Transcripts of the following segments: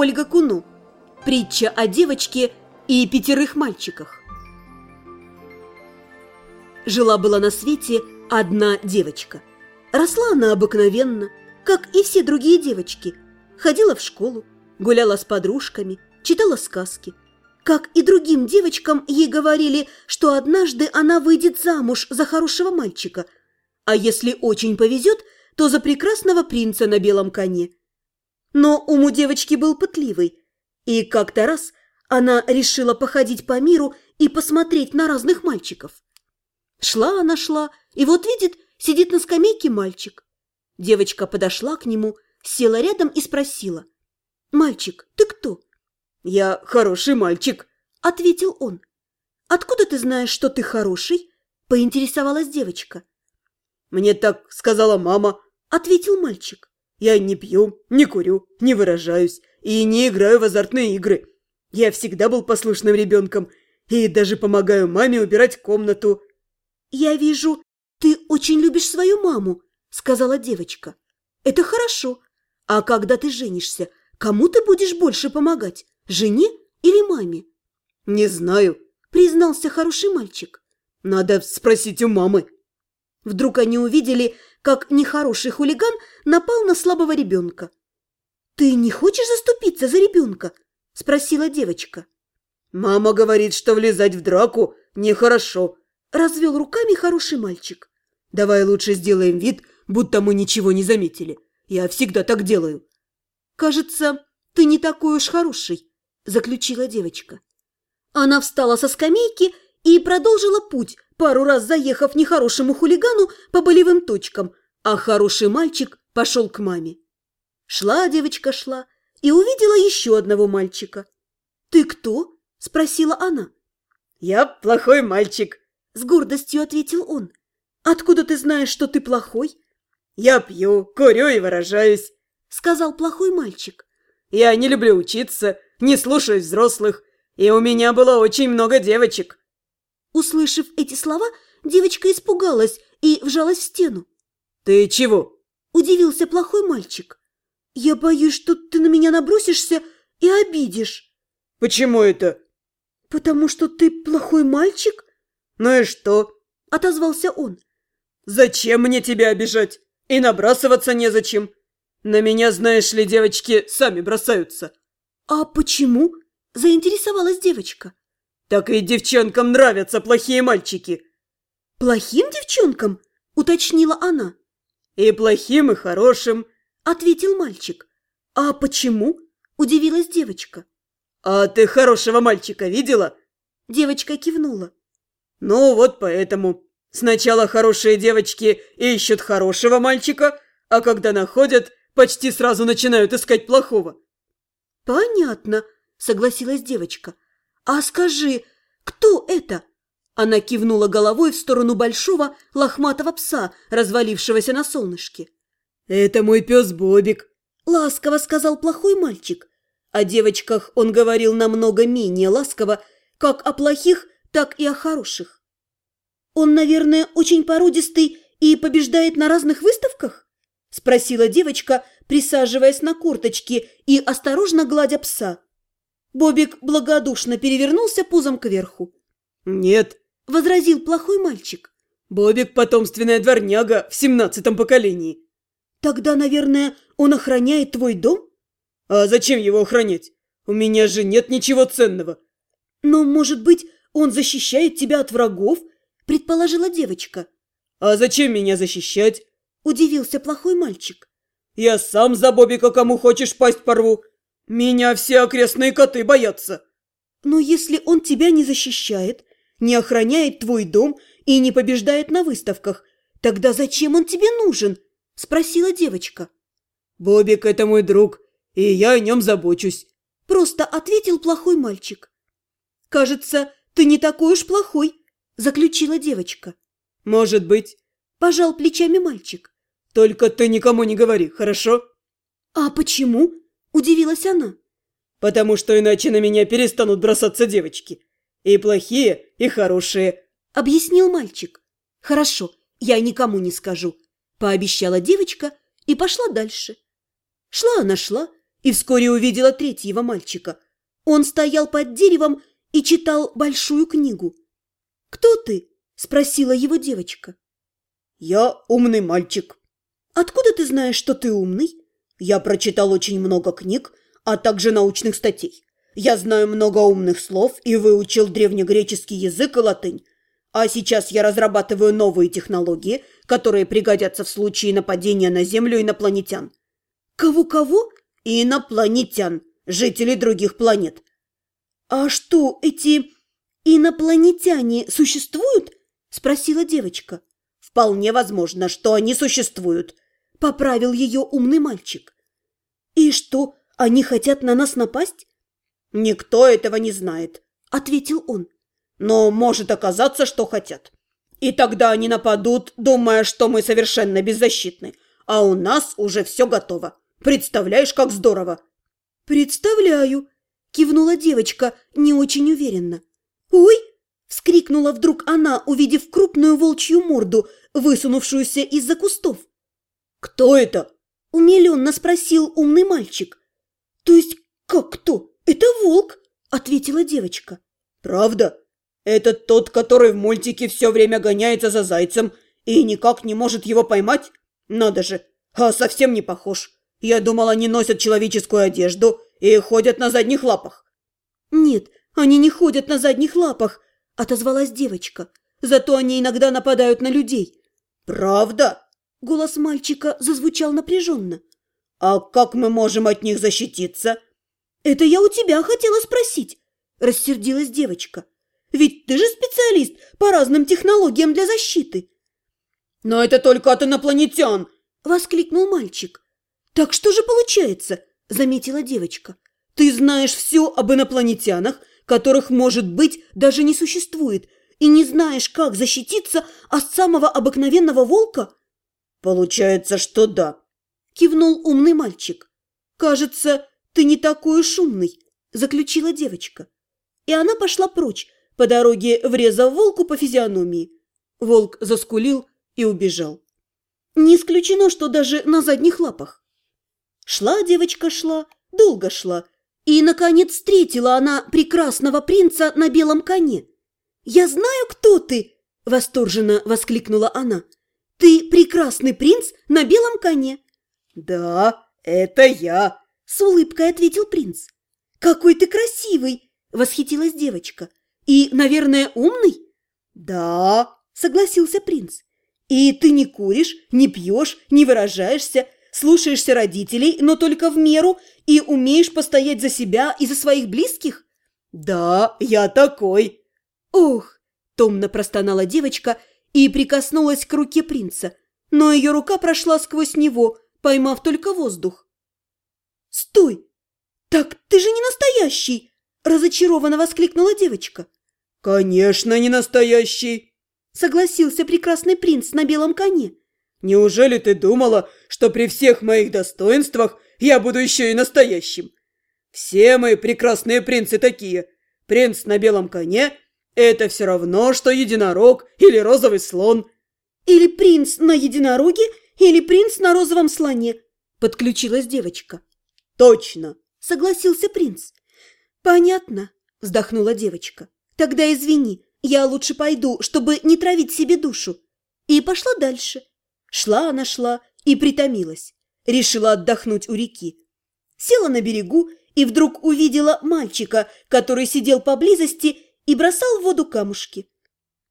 Ольга Куну. Притча о девочке и пятерых мальчиках. Жила-была на свете одна девочка. Росла она обыкновенно, как и все другие девочки. Ходила в школу, гуляла с подружками, читала сказки. Как и другим девочкам, ей говорили, что однажды она выйдет замуж за хорошего мальчика, а если очень повезет, то за прекрасного принца на белом коне. Но ум у девочки был пытливый, и как-то раз она решила походить по миру и посмотреть на разных мальчиков. Шла она шла, и вот видит, сидит на скамейке мальчик. Девочка подошла к нему, села рядом и спросила. «Мальчик, ты кто?» «Я хороший мальчик», — ответил он. «Откуда ты знаешь, что ты хороший?» — поинтересовалась девочка. «Мне так сказала мама», — ответил мальчик. Я не пью, не курю, не выражаюсь и не играю в азартные игры. Я всегда был послушным ребенком и даже помогаю маме убирать комнату». «Я вижу, ты очень любишь свою маму», — сказала девочка. «Это хорошо. А когда ты женишься, кому ты будешь больше помогать, жене или маме?» «Не знаю», — признался хороший мальчик. «Надо спросить у мамы». Вдруг они увидели, как нехороший хулиган напал на слабого ребенка. «Ты не хочешь заступиться за ребенка?» – спросила девочка. «Мама говорит, что влезать в драку нехорошо», – развел руками хороший мальчик. «Давай лучше сделаем вид, будто мы ничего не заметили. Я всегда так делаю». «Кажется, ты не такой уж хороший», – заключила девочка. Она встала со скамейки и продолжила путь, пару раз заехав нехорошему хулигану по болевым точкам, а хороший мальчик пошел к маме. Шла девочка, шла и увидела еще одного мальчика. «Ты кто?» – спросила она. «Я плохой мальчик», – с гордостью ответил он. «Откуда ты знаешь, что ты плохой?» «Я пью, курю и выражаюсь», – сказал плохой мальчик. «Я не люблю учиться, не слушаюсь взрослых, и у меня было очень много девочек». Услышав эти слова, девочка испугалась и вжалась в стену. «Ты чего?» – удивился плохой мальчик. «Я боюсь, что ты на меня набросишься и обидишь». «Почему это?» «Потому что ты плохой мальчик?» «Ну и что?» – отозвался он. «Зачем мне тебя обижать? И набрасываться незачем. На меня, знаешь ли, девочки сами бросаются». «А почему?» – заинтересовалась девочка. Так и девчонкам нравятся плохие мальчики. Плохим девчонкам? Уточнила она. И плохим, и хорошим, ответил мальчик. А почему? Удивилась девочка. А ты хорошего мальчика видела? Девочка кивнула. Ну вот поэтому. Сначала хорошие девочки ищут хорошего мальчика, а когда находят, почти сразу начинают искать плохого. Понятно, согласилась девочка. «А скажи, кто это?» Она кивнула головой в сторону большого лохматого пса, развалившегося на солнышке. «Это мой пес Бобик», — ласково сказал плохой мальчик. О девочках он говорил намного менее ласково, как о плохих, так и о хороших. «Он, наверное, очень породистый и побеждает на разных выставках?» – спросила девочка, присаживаясь на курточке и осторожно гладя пса. Бобик благодушно перевернулся пузом кверху. «Нет», – возразил плохой мальчик. «Бобик – потомственная дворняга в семнадцатом поколении». «Тогда, наверное, он охраняет твой дом?» «А зачем его охранять? У меня же нет ничего ценного». «Но, может быть, он защищает тебя от врагов?» – предположила девочка. «А зачем меня защищать?» – удивился плохой мальчик. «Я сам за Бобика кому хочешь пасть порву. Меня все окрестные коты боятся. Но если он тебя не защищает, не охраняет твой дом и не побеждает на выставках, тогда зачем он тебе нужен? Спросила девочка. Бобик – это мой друг, и я о нем забочусь. Просто ответил плохой мальчик. Кажется, ты не такой уж плохой, заключила девочка. Может быть. Пожал плечами мальчик. Только ты никому не говори, хорошо? А почему? Удивилась она. «Потому что иначе на меня перестанут бросаться девочки. И плохие, и хорошие», — объяснил мальчик. «Хорошо, я никому не скажу», — пообещала девочка и пошла дальше. Шла она шла и вскоре увидела третьего мальчика. Он стоял под деревом и читал большую книгу. «Кто ты?» – спросила его девочка. «Я умный мальчик». «Откуда ты знаешь, что ты умный?» «Я прочитал очень много книг, а также научных статей. Я знаю много умных слов и выучил древнегреческий язык и латынь. А сейчас я разрабатываю новые технологии, которые пригодятся в случае нападения на Землю инопланетян». «Кого-кого?» «Инопланетян, жителей других планет». «А что, эти инопланетяне существуют?» – спросила девочка. Вполне возможно, что они существуют, поправил ее умный мальчик. И что, они хотят на нас напасть? Никто этого не знает, ответил он. Но может оказаться, что хотят. И тогда они нападут, думая, что мы совершенно беззащитны, а у нас уже все готово. Представляешь, как здорово? Представляю, кивнула девочка не очень уверенно. Ой, Вскрикнула вдруг она, увидев крупную волчью морду, высунувшуюся из-за кустов. «Кто это?» – умиленно спросил умный мальчик. «То есть как кто? Это волк!» – ответила девочка. «Правда? Это тот, который в мультике все время гоняется за зайцем и никак не может его поймать? Надо же, а совсем не похож. Я думал, они носят человеческую одежду и ходят на задних лапах». «Нет, они не ходят на задних лапах», отозвалась девочка. «Зато они иногда нападают на людей». «Правда?» Голос мальчика зазвучал напряженно. «А как мы можем от них защититься?» «Это я у тебя хотела спросить», – рассердилась девочка. «Ведь ты же специалист по разным технологиям для защиты». «Но это только от инопланетян!» – воскликнул мальчик. «Так что же получается?» – заметила девочка. «Ты знаешь все об инопланетянах которых, может быть, даже не существует, и не знаешь, как защититься от самого обыкновенного волка? Получается, что да, кивнул умный мальчик. Кажется, ты не такой уж умный, заключила девочка. И она пошла прочь, по дороге врезав волку по физиономии. Волк заскулил и убежал. Не исключено, что даже на задних лапах. Шла девочка, шла, долго шла, и, наконец, встретила она прекрасного принца на белом коне. «Я знаю, кто ты!» – восторженно воскликнула она. «Ты прекрасный принц на белом коне!» «Да, это я!» – с улыбкой ответил принц. «Какой ты красивый!» – восхитилась девочка. «И, наверное, умный?» «Да!» – согласился принц. «И ты не куришь, не пьешь, не выражаешься, слушаешься родителей, но только в меру, и умеешь постоять за себя и за своих близких? Да, я такой. Ох, томно простонала девочка и прикоснулась к руке принца, но ее рука прошла сквозь него, поймав только воздух. Стой! Так ты же не настоящий! Разочарованно воскликнула девочка. Конечно, не настоящий! Согласился прекрасный принц на белом коне. Неужели ты думала, что при всех моих достоинствах я буду еще и настоящим? Все мои прекрасные принцы такие. Принц на белом коне – это все равно, что единорог или розовый слон. Или принц на единороге, или принц на розовом слоне, подключилась девочка. Точно, согласился принц. Понятно, вздохнула девочка. Тогда извини, я лучше пойду, чтобы не травить себе душу. И пошла дальше. Шла она шла и притомилась. Решила отдохнуть у реки. Села на берегу и вдруг увидела мальчика, который сидел поблизости и бросал в воду камушки.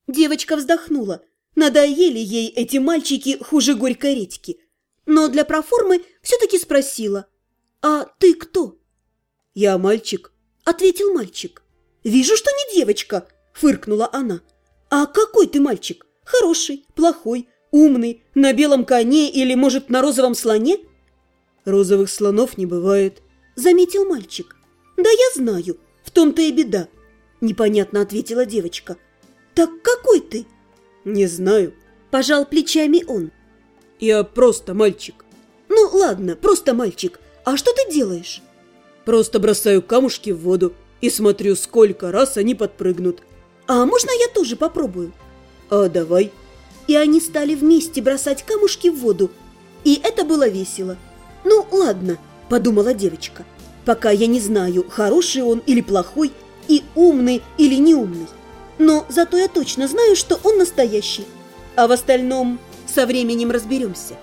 Девочка вздохнула. Надоели ей эти мальчики хуже горькой редьки. Но для проформы все-таки спросила. «А ты кто?» «Я мальчик», — ответил мальчик. «Вижу, что не девочка», — фыркнула она. «А какой ты мальчик? Хороший, плохой, Умный, на белом коне или, может, на розовом слоне? Розовых слонов не бывает, заметил мальчик. Да я знаю, в том-то и беда, непонятно ответила девочка. Так какой ты? Не знаю, пожал плечами он. Я просто мальчик. Ну ладно, просто мальчик. А что ты делаешь? Просто бросаю камушки в воду и смотрю, сколько раз они подпрыгнут. А можно я тоже попробую? А давай и они стали вместе бросать камушки в воду. И это было весело. Ну, ладно, подумала девочка. Пока я не знаю, хороший он или плохой, и умный или неумный. Но зато я точно знаю, что он настоящий. А в остальном со временем разберемся.